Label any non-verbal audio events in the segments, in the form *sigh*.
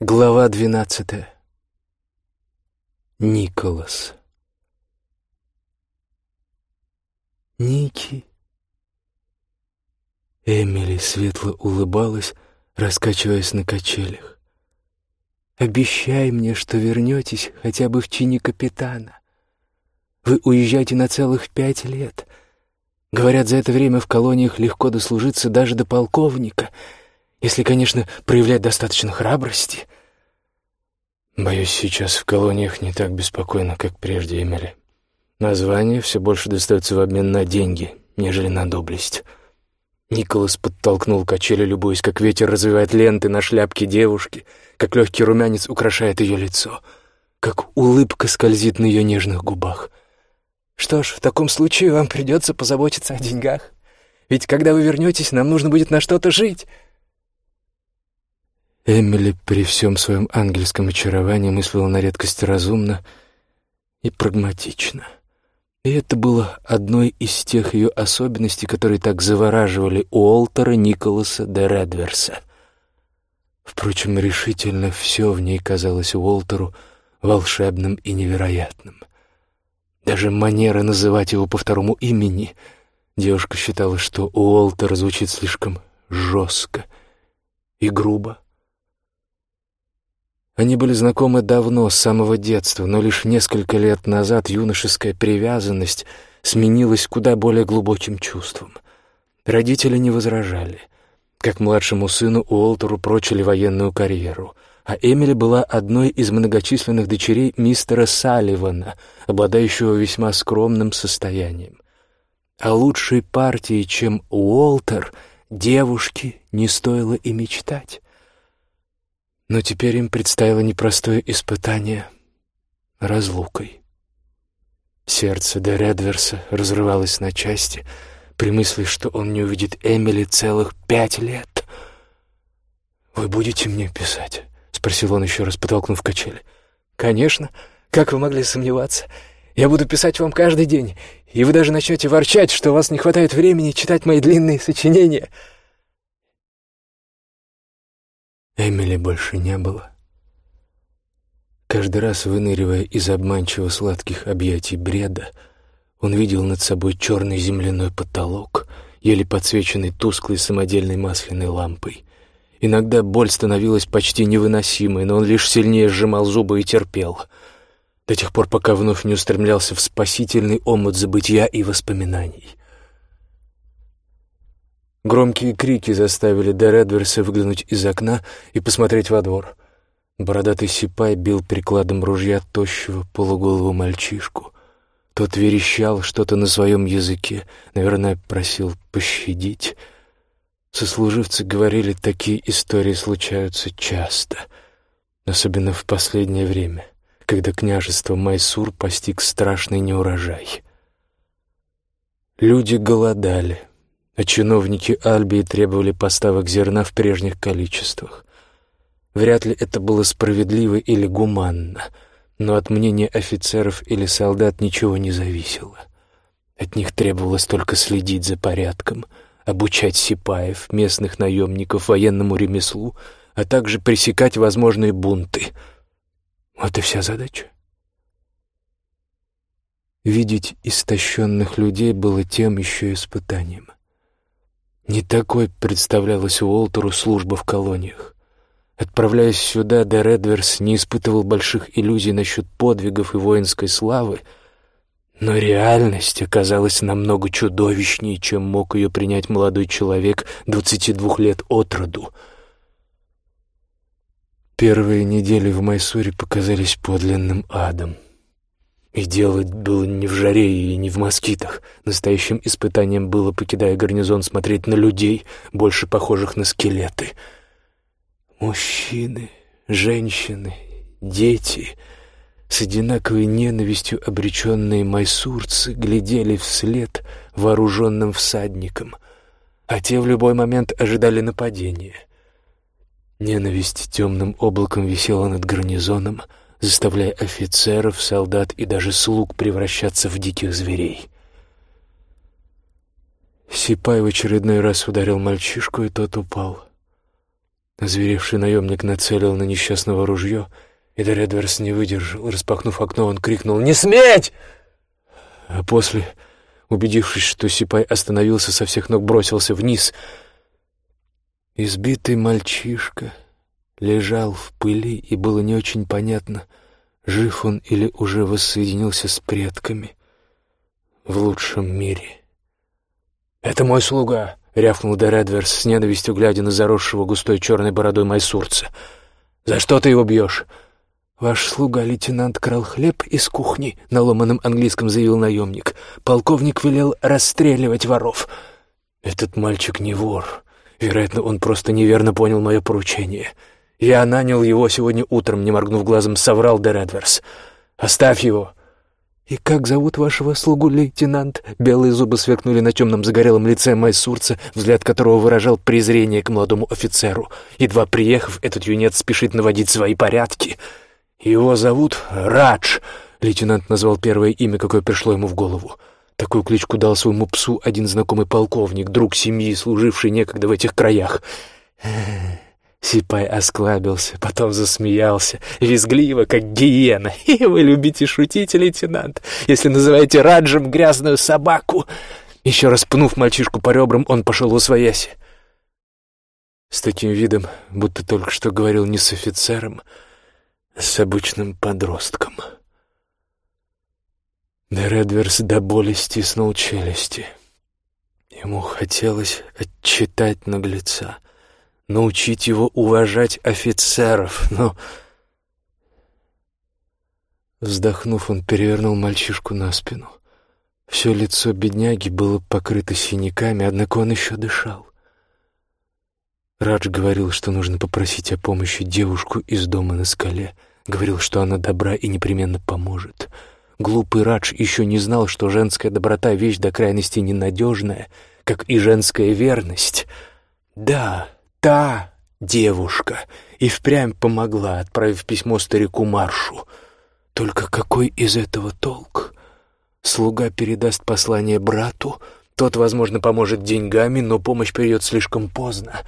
Глава двенадцатая. Николас. Ники. Эмили светло улыбалась, раскачиваясь на качелях. «Обещай мне, что вернетесь хотя бы в чине капитана. Вы уезжаете на целых пять лет. Говорят, за это время в колониях легко дослужиться даже до полковника — если, конечно, проявлять достаточно храбрости. Боюсь, сейчас в колониях не так беспокойно, как прежде, Эмили. Название все больше достается в обмен на деньги, нежели на доблесть. Николас подтолкнул качели, любуясь, как ветер развивает ленты на шляпке девушки, как легкий румянец украшает ее лицо, как улыбка скользит на ее нежных губах. «Что ж, в таком случае вам придется позаботиться о деньгах. Ведь когда вы вернетесь, нам нужно будет на что-то жить». Эмили при всем своем ангельском очаровании мыслила на редкость разумно и прагматично. И это было одной из тех ее особенностей, которые так завораживали Уолтера Николаса де Редверса. Впрочем, решительно все в ней казалось Уолтеру волшебным и невероятным. Даже манера называть его по второму имени девушка считала, что Уолтер звучит слишком жестко и грубо. Они были знакомы давно, с самого детства, но лишь несколько лет назад юношеская привязанность сменилась куда более глубоким чувством. Родители не возражали. Как младшему сыну Уолтеру прочили военную карьеру, а Эмили была одной из многочисленных дочерей мистера Салливана, обладающего весьма скромным состоянием. А лучшей партии, чем Уолтер, девушке не стоило и мечтать. Но теперь им предстояло непростое испытание разлукой. Сердце де Редверса разрывалось на части при мысли, что он не увидит Эмили целых пять лет. «Вы будете мне писать?» — спросил он еще раз, подтолкнув качели. «Конечно. Как вы могли сомневаться? Я буду писать вам каждый день, и вы даже начнете ворчать, что у вас не хватает времени читать мои длинные сочинения». Эмили больше не было. Каждый раз, выныривая из обманчиво сладких объятий бреда, он видел над собой черный земляной потолок, еле подсвеченный тусклой самодельной масляной лампой. Иногда боль становилась почти невыносимой, но он лишь сильнее сжимал зубы и терпел. До тех пор, пока вновь не устремлялся в спасительный омут забытия и воспоминаний — Громкие крики заставили Дередверса выглянуть из окна и посмотреть во двор. Бородатый сипай бил прикладом ружья тощего полуголого мальчишку. Тот верещал что-то на своем языке, наверное, просил пощадить. Сослуживцы говорили, такие истории случаются часто, особенно в последнее время, когда княжество Майсур постиг страшный неурожай. Люди голодали — а чиновники Альбии требовали поставок зерна в прежних количествах. Вряд ли это было справедливо или гуманно, но от мнения офицеров или солдат ничего не зависело. От них требовалось только следить за порядком, обучать сипаев, местных наемников военному ремеслу, а также пресекать возможные бунты. Вот и вся задача. Видеть истощенных людей было тем еще испытанием. Не такой представлялась Уолтеру служба в колониях. Отправляясь сюда, Де Редверс не испытывал больших иллюзий насчет подвигов и воинской славы, но реальность оказалась намного чудовищнее, чем мог ее принять молодой человек 22 лет от роду. Первые недели в Майсуре показались подлинным адом. И дело было не в жаре и не в москитах. Настоящим испытанием было, покидая гарнизон, смотреть на людей, больше похожих на скелеты. Мужчины, женщины, дети с одинаковой ненавистью обреченные майсурцы глядели вслед вооруженным всадникам, а те в любой момент ожидали нападения. Ненависть темным облаком висела над гарнизоном — заставляя офицеров, солдат и даже слуг превращаться в диких зверей. Сипай в очередной раз ударил мальчишку, и тот упал. Озверевший наемник нацелил на несчастного ружье, и Доредверс не выдержал. Распахнув окно, он крикнул «Не сметь!» А после, убедившись, что Сипай остановился, со всех ног бросился вниз. Избитый мальчишка лежал в пыли, и было не очень понятно, жив он или уже воссоединился с предками в лучшем мире. «Это мой слуга!» — рявкнул Дередверс с ненавистью, глядя на заросшего густой черной бородой майсурца. «За что ты его бьешь?» «Ваш слуга, лейтенант, крал хлеб из кухни», — на ломаном английском заявил наемник. «Полковник велел расстреливать воров». «Этот мальчик не вор. Вероятно, он просто неверно понял мое поручение. Я нанял его сегодня утром», — не моргнув глазом, соврал Дередверс. «Оставь его». «И как зовут вашего слугу, лейтенант?» Белые зубы сверкнули на темном загорелом лице майсурца, взгляд которого выражал презрение к молодому офицеру. Едва приехав, этот юнец спешит наводить свои порядки. «Его зовут Радж», — лейтенант назвал первое имя, какое пришло ему в голову. Такую кличку дал своему псу один знакомый полковник, друг семьи, служивший некогда в этих краях. Сипай осклабился, потом засмеялся, визгливо, как гиена. *laughs* «И вы любите шутить, лейтенант, если называете Раджем грязную собаку!» Еще раз пнув мальчишку по ребрам, он пошел в освояси. С таким видом, будто только что говорил не с офицером, а с обычным подростком. Дередверс до боли стиснул челюсти. Ему хотелось отчитать наглеца — научить его уважать офицеров, но... Вздохнув, он перевернул мальчишку на спину. Все лицо бедняги было покрыто синяками, однако он еще дышал. Радж говорил, что нужно попросить о помощи девушку из дома на скале. Говорил, что она добра и непременно поможет. Глупый Радж еще не знал, что женская доброта — вещь до крайности ненадежная, как и женская верность. Да, та девушка и впрямь помогла, отправив письмо старику Маршу. Только какой из этого толк? Слуга передаст послание брату, тот, возможно, поможет деньгами, но помощь придет слишком поздно.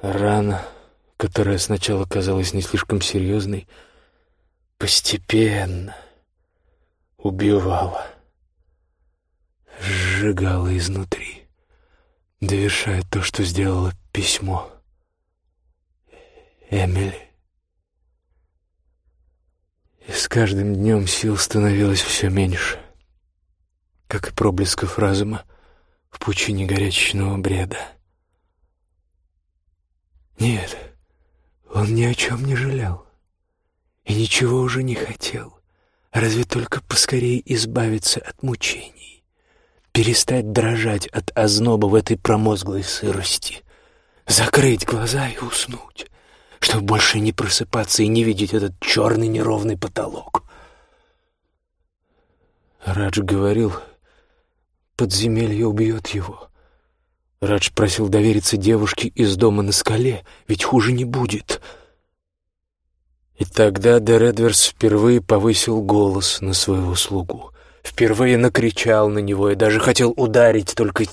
Рана, которая сначала казалась не слишком серьезной, постепенно убивала, сжигала изнутри довершая то, что сделало письмо. Эмили. И с каждым днем сил становилось все меньше, как и проблесков разума в пучине горячечного бреда. Нет, он ни о чем не жалел и ничего уже не хотел, разве только поскорее избавиться от мучений перестать дрожать от озноба в этой промозглой сырости, закрыть глаза и уснуть, чтобы больше не просыпаться и не видеть этот черный неровный потолок. Радж говорил, подземелье убьет его. Радж просил довериться девушке из дома на скале, ведь хуже не будет. И тогда Дередверс впервые повысил голос на своего слугу — Впервые накричал на него и даже хотел ударить, только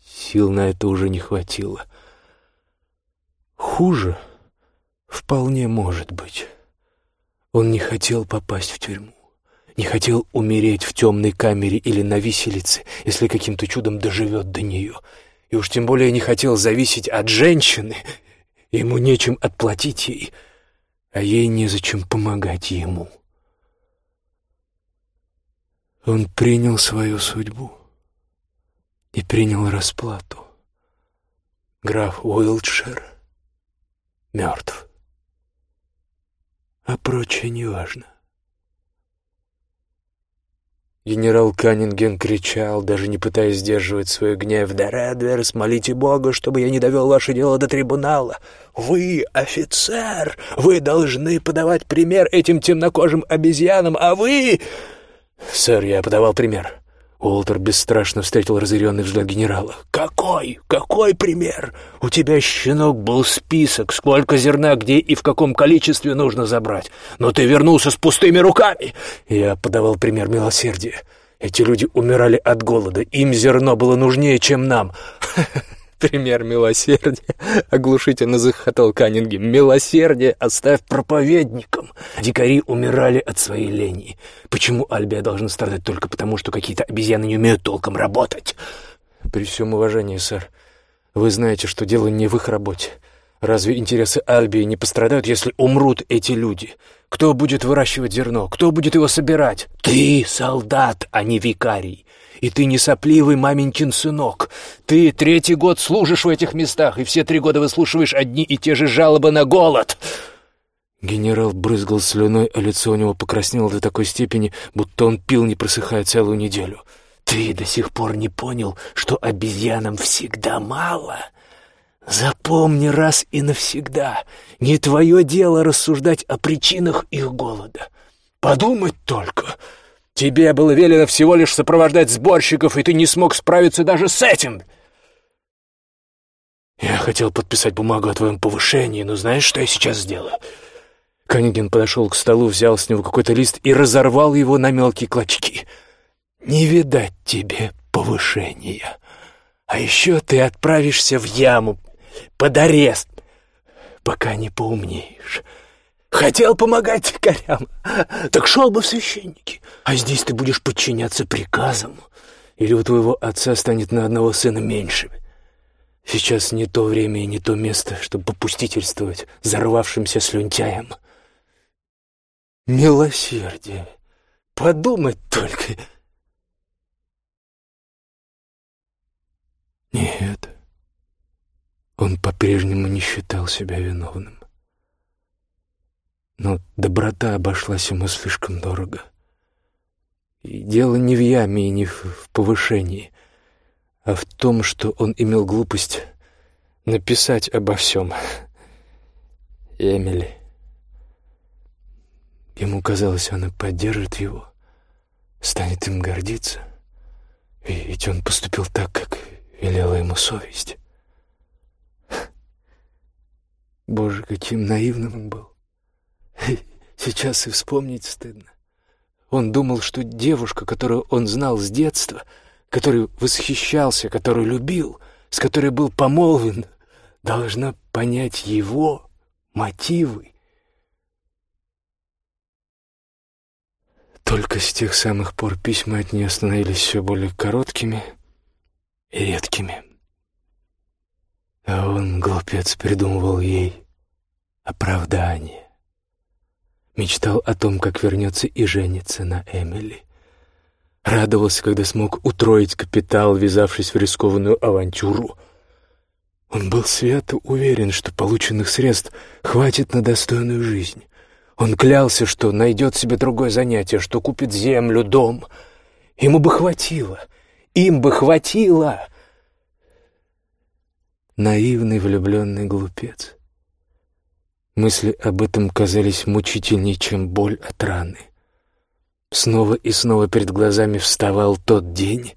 сил на это уже не хватило. Хуже вполне может быть. Он не хотел попасть в тюрьму, не хотел умереть в темной камере или на виселице, если каким-то чудом доживет до нее, и уж тем более не хотел зависеть от женщины, ему нечем отплатить ей, а ей незачем помогать ему. Он принял свою судьбу и принял расплату. Граф Уилтшир мертв, а прочее неважно. Генерал Каннинген кричал, даже не пытаясь сдерживать свой гнев. «Да, Редверс, молите Бога, чтобы я не довел ваше дело до трибунала. Вы, офицер, вы должны подавать пример этим темнокожим обезьянам, а вы...» «Сэр, я подавал пример». Уолтер бесстрашно встретил разъяренный взгляд генерала. «Какой? Какой пример? У тебя, щенок, был список, сколько зерна, где и в каком количестве нужно забрать. Но ты вернулся с пустыми руками!» Я подавал пример милосердия. Эти люди умирали от голода. Им зерно было нужнее, чем нам. *laughs* пример милосердия!» — оглушительно захохотал Каннингем. «Милосердие оставь проповедникам! Дикари умирали от своей лени. Почему Альбия должна страдать только потому, что какие-то обезьяны не умеют толком работать?» «При всем уважении, сэр, вы знаете, что дело не в их работе. Разве интересы Альбии не пострадают, если умрут эти люди? Кто будет выращивать зерно? Кто будет его собирать? Ты солдат, а не викарий. И ты не сопливый маменькин сынок. Ты третий год служишь в этих местах, и все три года выслушиваешь одни и те же жалобы на голод. Генерал брызгал слюной, а лицо у него покраснело до такой степени, будто он пил, не просыхая целую неделю. Ты до сих пор не понял, что обезьянам всегда мало — Запомни раз и навсегда, не твое дело рассуждать о причинах их голода. Подумать только. Тебе было велено всего лишь сопровождать сборщиков, и ты не смог справиться даже с этим. Я хотел подписать бумагу о твоем повышении, но знаешь, что я сейчас сделаю? Канигин подошел к столу, взял с него какой-то лист и разорвал его на мелкие клочки. «Не видать тебе повышения. А еще ты отправишься в яму под арест, пока не поумнеешь. Хотел помогать корям, так шел бы в священники. А здесь ты будешь подчиняться приказам, или у твоего отца станет на одного сына меньше. Сейчас не то время и не то место, чтобы попустительствовать взорвавшимся слюнтяям. Милосердие. Подумать только. Нет. Он по-прежнему не считал себя виновным. Но доброта обошлась ему слишком дорого. И дело не в яме и не в повышении, а в том, что он имел глупость написать обо всем. Эмили. Ему казалось, она поддержит его, станет им гордиться. Ведь он поступил так, как велела ему совесть. Боже, каким наивным он был. Сейчас и вспомнить стыдно. Он думал, что девушка, которую он знал с детства, которой восхищался, которую любил, с которой был помолвен, должна понять его мотивы. Только с тех самых пор письма от нее становились все более короткими и редкими. А он, глупец, придумывал ей оправдание. Мечтал о том, как вернется и женится на Эмили. Радовался, когда смог утроить капитал, ввязавшись в рискованную авантюру. Он был свято уверен, что полученных средств хватит на достойную жизнь. Он клялся, что найдет себе другое занятие, что купит землю, дом. Ему бы хватило, им бы хватило — наивный влюбленный глупец. Мысли об этом казались мучительнее, чем боль от раны. Снова и снова перед глазами вставал тот день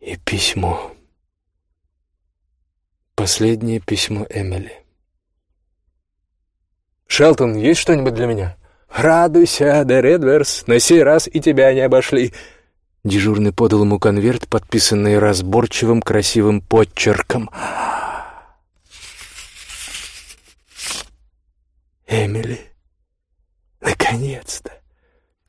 и письмо. Последнее письмо Эмили. «Шелтон, есть что-нибудь для меня?» «Радуйся, Де Редверс, на сей раз и тебя не обошли. Дежурный подал ему конверт, подписанный разборчивым красивым подчерком. «Эмили, наконец-то!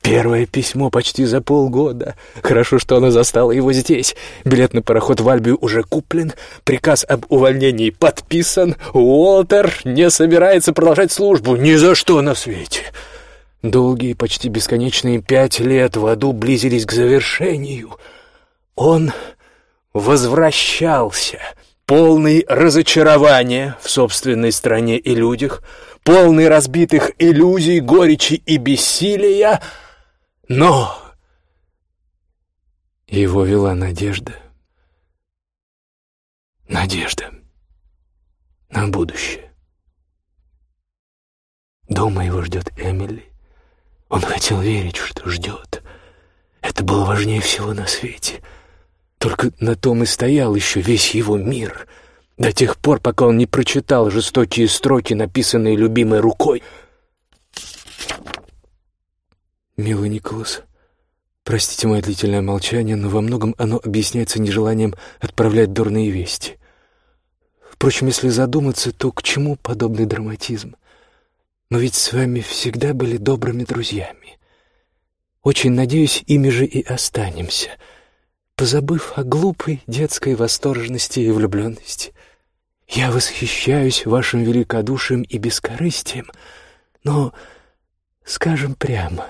Первое письмо почти за полгода. Хорошо, что она застала его здесь. Билет на пароход в Альбию уже куплен, приказ об увольнении подписан. Уолтер не собирается продолжать службу ни за что на свете». Долгие, почти бесконечные пять лет в аду близились к завершению. Он возвращался, полный разочарования в собственной стране и людях, полный разбитых иллюзий, горечи и бессилия, но его вела надежда. Надежда на будущее. Дома его ждет Эмили. Он хотел верить, что ждет. Это было важнее всего на свете. Только на том и стоял еще весь его мир. До тех пор, пока он не прочитал жестокие строки, написанные любимой рукой. «Милый Николас, Простите мое длительное молчание, но во многом оно объясняется нежеланием отправлять дурные вести. Впрочем, если задуматься, то к чему подобный драматизм? Мы ведь с вами всегда были добрыми друзьями. Очень надеюсь, ими же и останемся, позабыв о глупой детской восторженности и влюбленности. Я восхищаюсь вашим великодушием и бескорыстием, но, скажем прямо,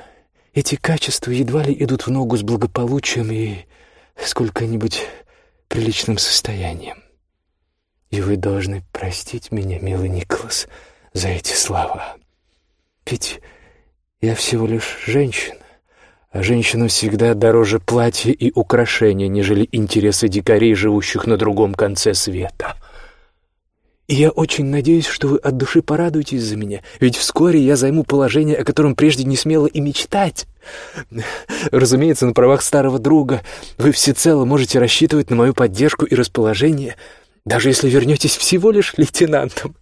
эти качества едва ли идут в ногу с благополучием и сколько-нибудь приличным состоянием. И вы должны простить меня, милый Николас, за эти слова. Ведь я всего лишь женщина, а женщина всегда дороже платья и украшения, нежели интересы дикарей, живущих на другом конце света. И я очень надеюсь, что вы от души порадуетесь за меня, ведь вскоре я займу положение, о котором прежде не смела и мечтать. Разумеется, на правах старого друга вы всецело можете рассчитывать на мою поддержку и расположение, даже если вернетесь всего лишь лейтенантом.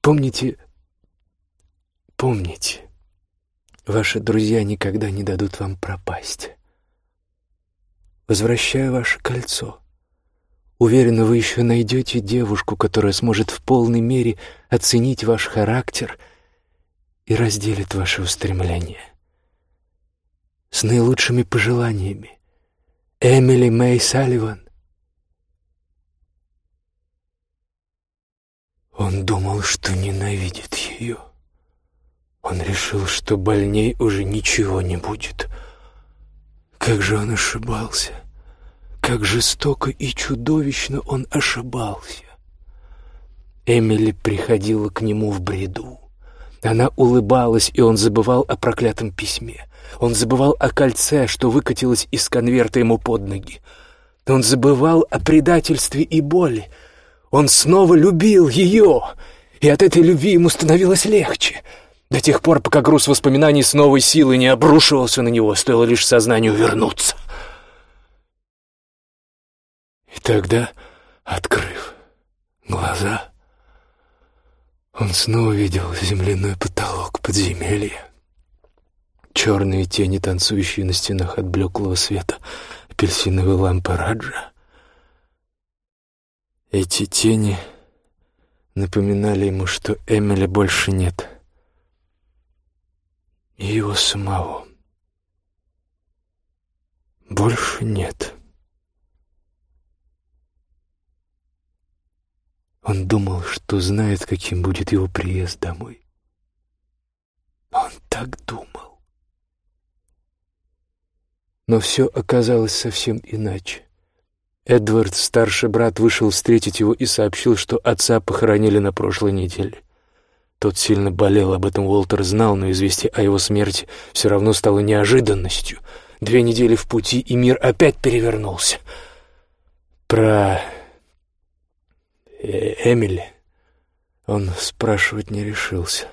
Помните, помните, ваши друзья никогда не дадут вам пропасть. Возвращаю ваше кольцо. Уверена, вы еще найдете девушку, которая сможет в полной мере оценить ваш характер и разделит ваши устремления. С наилучшими пожеланиями. Эмили Мэй Салливан. Он думал, что ненавидит ее. Он решил, что больней уже ничего не будет. Как же он ошибался. Как жестоко и чудовищно он ошибался. Эмили приходила к нему в бреду. Она улыбалась, и он забывал о проклятом письме. Он забывал о кольце, что выкатилось из конверта ему под ноги. Он забывал о предательстве и боли. Он снова любил ее, и от этой любви ему становилось легче. До тех пор, пока груз воспоминаний с новой силой не обрушивался на него, стоило лишь сознанию вернуться. И тогда, открыв глаза, он снова видел земляной потолок подземелья. Черные тени, танцующие на стенах от блеклого света апельсиновой лампы Раджа. Эти тени напоминали ему, что Эмили больше нет. И его самого больше нет. Он думал, что знает, каким будет его приезд домой. Он так думал. Но все оказалось совсем иначе. Эдвард, старший брат, вышел встретить его и сообщил, что отца похоронили на прошлой неделе. Тот сильно болел, об этом Уолтер знал, но известие о его смерти все равно стало неожиданностью. Две недели в пути, и мир опять перевернулся. Про Эмили?» Он спрашивать не решился.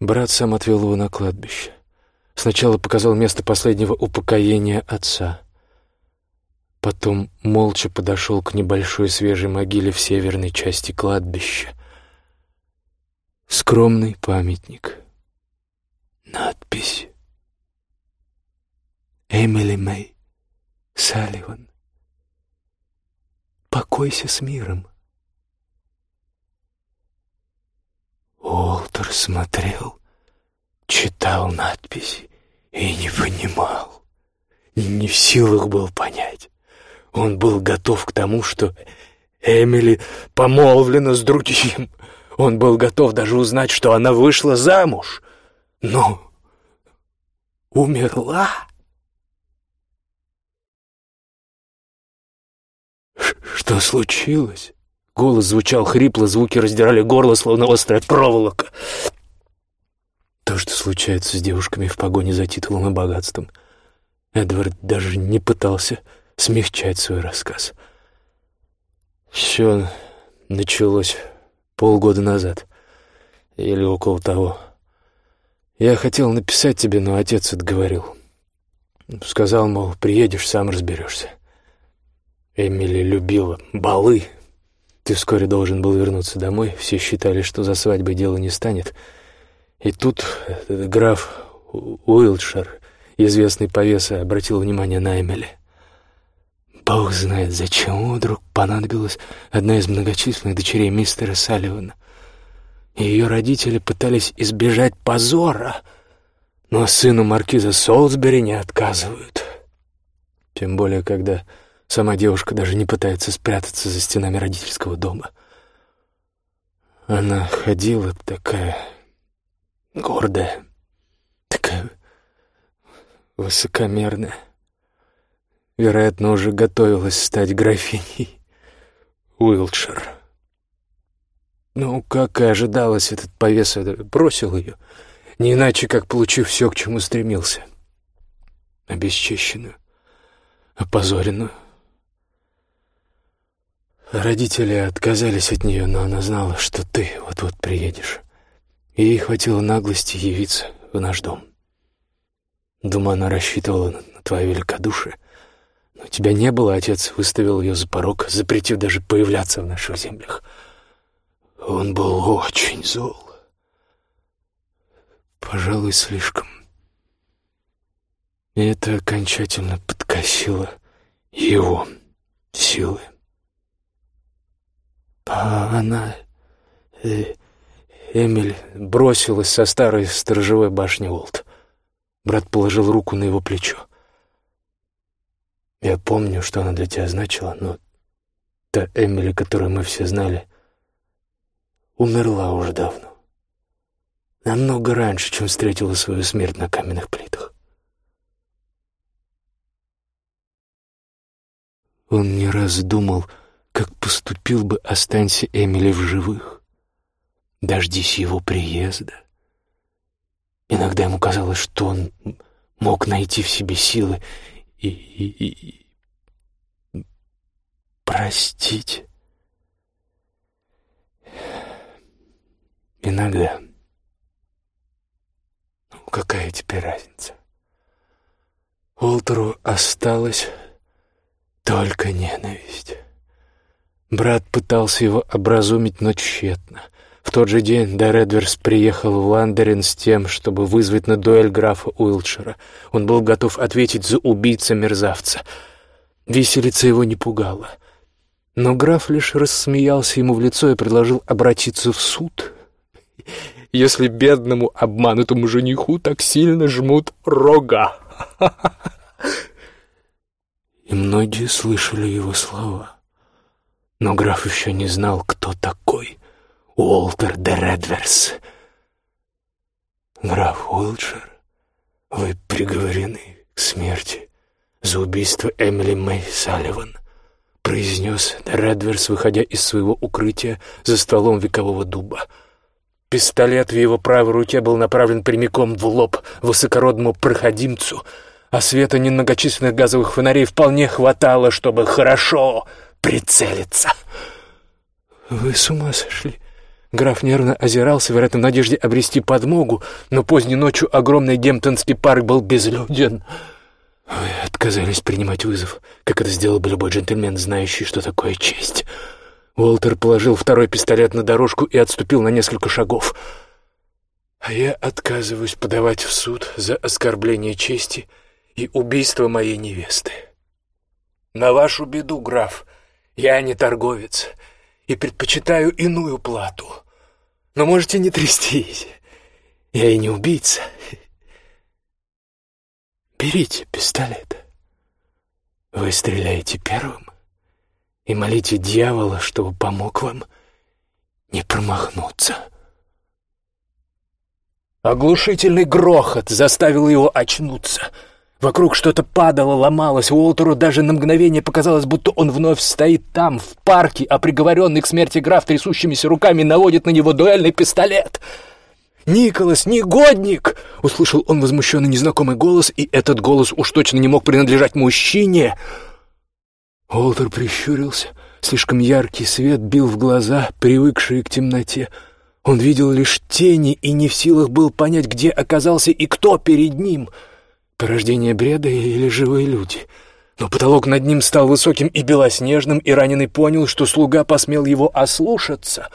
Брат сам отвел его на кладбище. Сначала показал место последнего упокоения отца. Потом молча подошел к небольшой свежей могиле в северной части кладбища. Скромный памятник. Надпись. Эмили Мэй Салливан покойся с миром. Уолтер смотрел, читал надписи и не понимал, не в силах был понять. Он был готов к тому, что Эмили помолвлена с другим. Он был готов даже узнать, что она вышла замуж. Но умерла. «Что случилось?» Голос звучал хрипло, звуки раздирали горло, словно острая проволока. То, что случается с девушками в погоне за титулом и богатством. Эдвард даже не пытался смягчать свой рассказ. Все началось полгода назад, или около того. Я хотел написать тебе, но отец отговорил. Сказал, мол, приедешь, сам разберешься. Эмили любила балы. Ты вскоре должен был вернуться домой. Все считали, что за свадьбой дело не станет. И тут граф Уилтшир, известный повеса, обратил внимание на Эмили. Бог знает, зачем вдруг понадобилась одна из многочисленных дочерей мистера Салливана. Ее родители пытались избежать позора, но сыну маркиза Солсбери не отказывают. Тем более, когда сама девушка даже не пытается спрятаться за стенами родительского дома. Она ходила такая гордая, такая высокомерная. Вероятно, уже готовилась стать графиней Уилтшир. Ну, как и ожидалось, этот повес бросил ее, не иначе, как получив все, к чему стремился. Обесчищенную, опозоренную. Родители отказались от нее, но она знала, что ты вот-вот приедешь. И ей хватило наглости явиться в наш дом. Думаю, она рассчитывала на твое великодушие. Но тебя не было, отец выставил ее за порог, запретив даже появляться в наших землях. Он был очень зол. Пожалуй, слишком. И это окончательно подкосило его силы. Она... Э, Эмиль бросилась со старой сторожевой башни Уолт. Брат положил руку на его плечо. Я помню, что она для тебя значила, но та Эмили, которую мы все знали, умерла уже давно. Намного раньше, чем встретила свою смерть на каменных плитах. Он не раз думал, как поступил бы, останься Эмили в живых. Дождись его приезда. Иногда ему казалось, что он мог найти в себе силы и, и, и простить. Иногда. Ну, какая теперь разница? Уолтеру осталась только ненависть. Брат пытался его образумить, но тщетно. В тот же день Доредверс приехал в Ландерин с тем, чтобы вызвать на дуэль графа Уилтшира. Он был готов ответить за убийца-мерзавца. Виселица его не пугала. Но граф лишь рассмеялся ему в лицо и предложил обратиться в суд. Если бедному обманутому жениху так сильно жмут рога. И многие слышали его слова. Но граф еще не знал, кто такой Уолтер де Редверс. Граф Уилтшир, вы приговорены к смерти за убийство Эмили Мэй Салливан, произнес де Редверс, выходя из своего укрытия за столом векового дуба. Пистолет в его правой руке был направлен прямиком в лоб высокородному проходимцу, а света немногочисленных газовых фонарей вполне хватало, чтобы хорошо прицелиться. «Вы с ума сошли?» Граф нервно озирался, вероятно, в надежде обрести подмогу, но поздней ночью огромный Гемптонский парк был безлюден. Вы отказались принимать вызов, как это сделал бы любой джентльмен, знающий, что такое честь. Уолтер положил второй пистолет на дорожку и отступил на несколько шагов. А я отказываюсь подавать в суд за оскорбление чести и убийство моей невесты. На вашу беду, граф, я не торговец и предпочитаю иную плату. Но можете не трястись. Я и не убийца. Берите пистолет. Вы стреляете первым и молите дьявола, чтобы помог вам не промахнуться. Оглушительный грохот заставил его очнуться — Вокруг что-то падало, ломалось. Уолтеру даже на мгновение показалось, будто он вновь стоит там, в парке, а приговоренный к смерти граф трясущимися руками наводит на него дуэльный пистолет. «Николас, негодник!» — услышал он возмущенный незнакомый голос, и этот голос уж точно не мог принадлежать мужчине. Уолтер прищурился. Слишком яркий свет бил в глаза, привыкшие к темноте. Он видел лишь тени и не в силах был понять, где оказался и кто перед ним — Порождение бреда или живые люди? Но потолок над ним стал высоким и белоснежным, и раненый понял, что слуга посмел его ослушаться.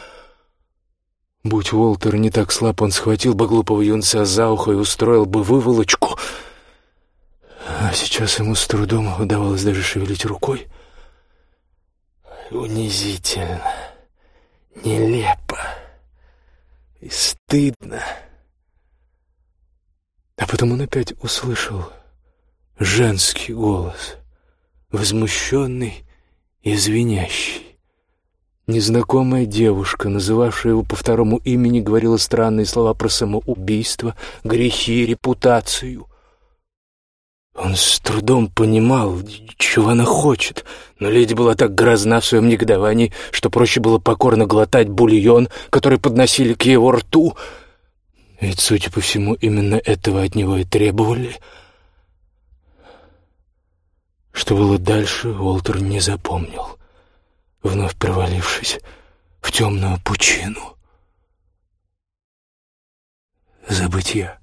Будь Уолтер не так слаб, он схватил бы глупого юнца за ухо и устроил бы выволочку. А сейчас ему с трудом удавалось даже шевелить рукой. Унизительно, нелепо и стыдно. А потом он опять услышал женский голос, возмущенный и звенящий. Незнакомая девушка, называвшая его по второму имени, говорила странные слова про самоубийство, грехи, репутацию. Он с трудом понимал, чего она хочет, но леди была так грозна в своем негодовании, что проще было покорно глотать бульон, который подносили к его рту. Ведь, судя по всему, именно этого от него и требовали. Что было дальше, Уолтер не запомнил вновь провалившись в темную пучину забытья.